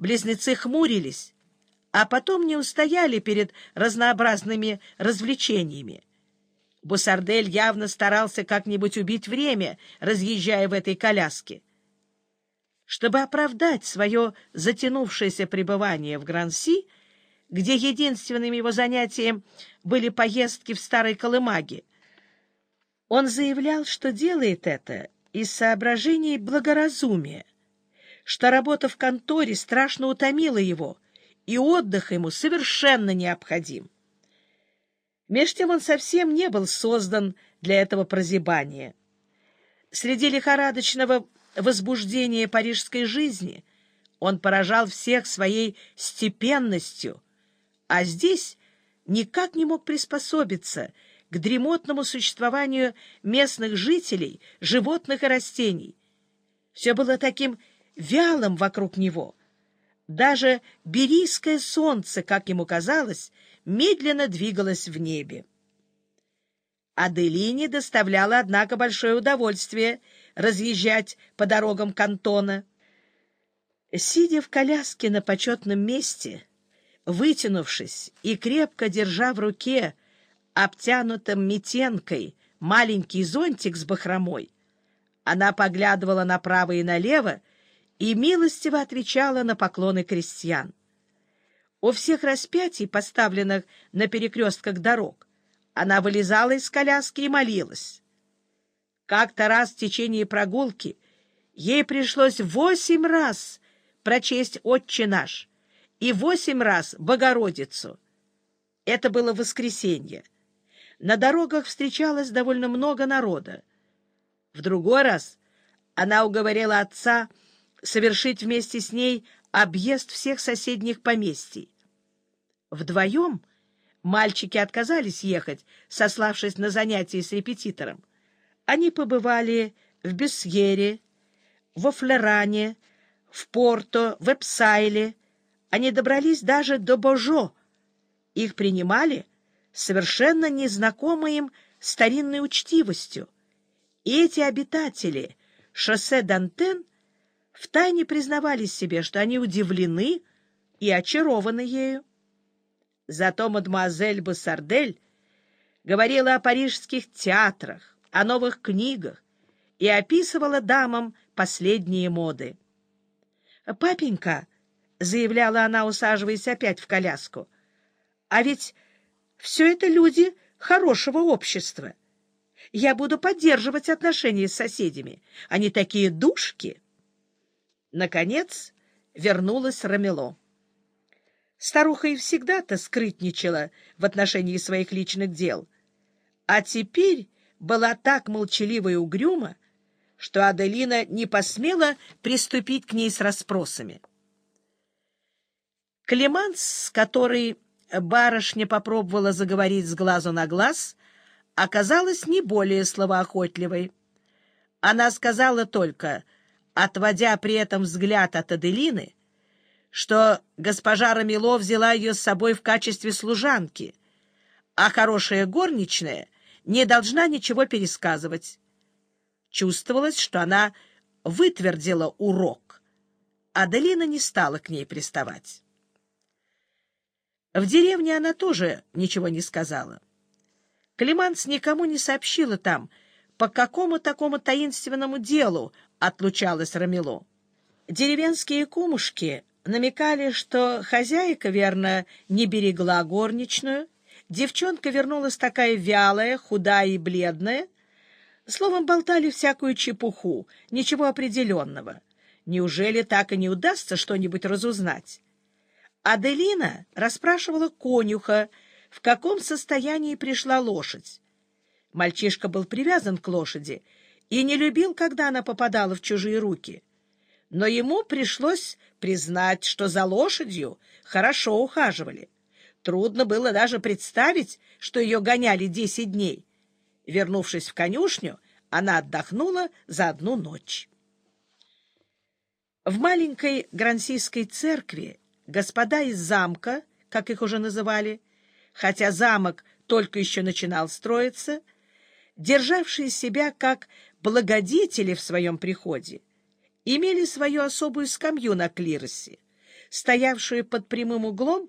близнецы хмурились, а потом не устояли перед разнообразными развлечениями. Бусардель явно старался как-нибудь убить время, разъезжая в этой коляске. Чтобы оправдать свое затянувшееся пребывание в Гранси, где единственным его занятием были поездки в Старой Колымаге, он заявлял, что делает это из соображений благоразумия, что работа в конторе страшно утомила его, и отдых ему совершенно необходим. Меж тем он совсем не был создан для этого прозябания. Среди лихорадочного возбуждения парижской жизни он поражал всех своей степенностью, а здесь никак не мог приспособиться к дремотному существованию местных жителей, животных и растений. Все было таким вялым вокруг него. Даже берийское солнце, как ему казалось, медленно двигалось в небе. Аделине доставляло, однако, большое удовольствие разъезжать по дорогам кантона. Сидя в коляске на почетном месте, вытянувшись и крепко держа в руке обтянутым метенкой маленький зонтик с бахромой, она поглядывала направо и налево и милостиво отвечала на поклоны крестьян. У всех распятий, поставленных на перекрестках дорог, она вылезала из коляски и молилась. Как-то раз в течение прогулки ей пришлось восемь раз прочесть «Отче наш» и восемь раз «Богородицу». Это было воскресенье. На дорогах встречалось довольно много народа. В другой раз она уговорила отца совершить вместе с ней объезд всех соседних поместий. Вдвоем мальчики отказались ехать, сославшись на занятия с репетитором. Они побывали в Бюсьере, во Флеране, в Порто, в Эпсайле. Они добрались даже до Божо. Их принимали совершенно незнакомой им старинной учтивостью. И эти обитатели шоссе Дантен втайне признавались себе, что они удивлены и очарованы ею. Зато мадемуазель Буссардель говорила о парижских театрах, о новых книгах и описывала дамам последние моды. «Папенька», — заявляла она, усаживаясь опять в коляску, — «а ведь все это люди хорошего общества. Я буду поддерживать отношения с соседями. Они такие душки». Наконец вернулась Рамело. Старуха и всегда-то скрытничала в отношении своих личных дел, а теперь была так молчалива и угрюма, что Аделина не посмела приступить к ней с расспросами. Клеманс, с которой барышня попробовала заговорить с глазу на глаз, оказалась не более словоохотливой. Она сказала только, отводя при этом взгляд от Аделины, что госпожа Рамило взяла ее с собой в качестве служанки, а хорошая горничная не должна ничего пересказывать. Чувствовалось, что она вытвердила урок. Аделина не стала к ней приставать. В деревне она тоже ничего не сказала. Климанс никому не сообщила там, по какому такому таинственному делу отлучалась Рамило. Деревенские кумушки намекали, что хозяйка, верно, не берегла горничную, девчонка вернулась такая вялая, худая и бледная. Словом, болтали всякую чепуху, ничего определенного. Неужели так и не удастся что-нибудь разузнать? Аделина расспрашивала конюха, в каком состоянии пришла лошадь. Мальчишка был привязан к лошади и не любил, когда она попадала в чужие руки. Но ему пришлось признать, что за лошадью хорошо ухаживали. Трудно было даже представить, что ее гоняли десять дней. Вернувшись в конюшню, она отдохнула за одну ночь. В маленькой Грансийской церкви господа из замка, как их уже называли, хотя замок только еще начинал строиться, державшие себя как благодетели в своем приходе, имели свою особую скамью на клиросе, стоявшую под прямым углом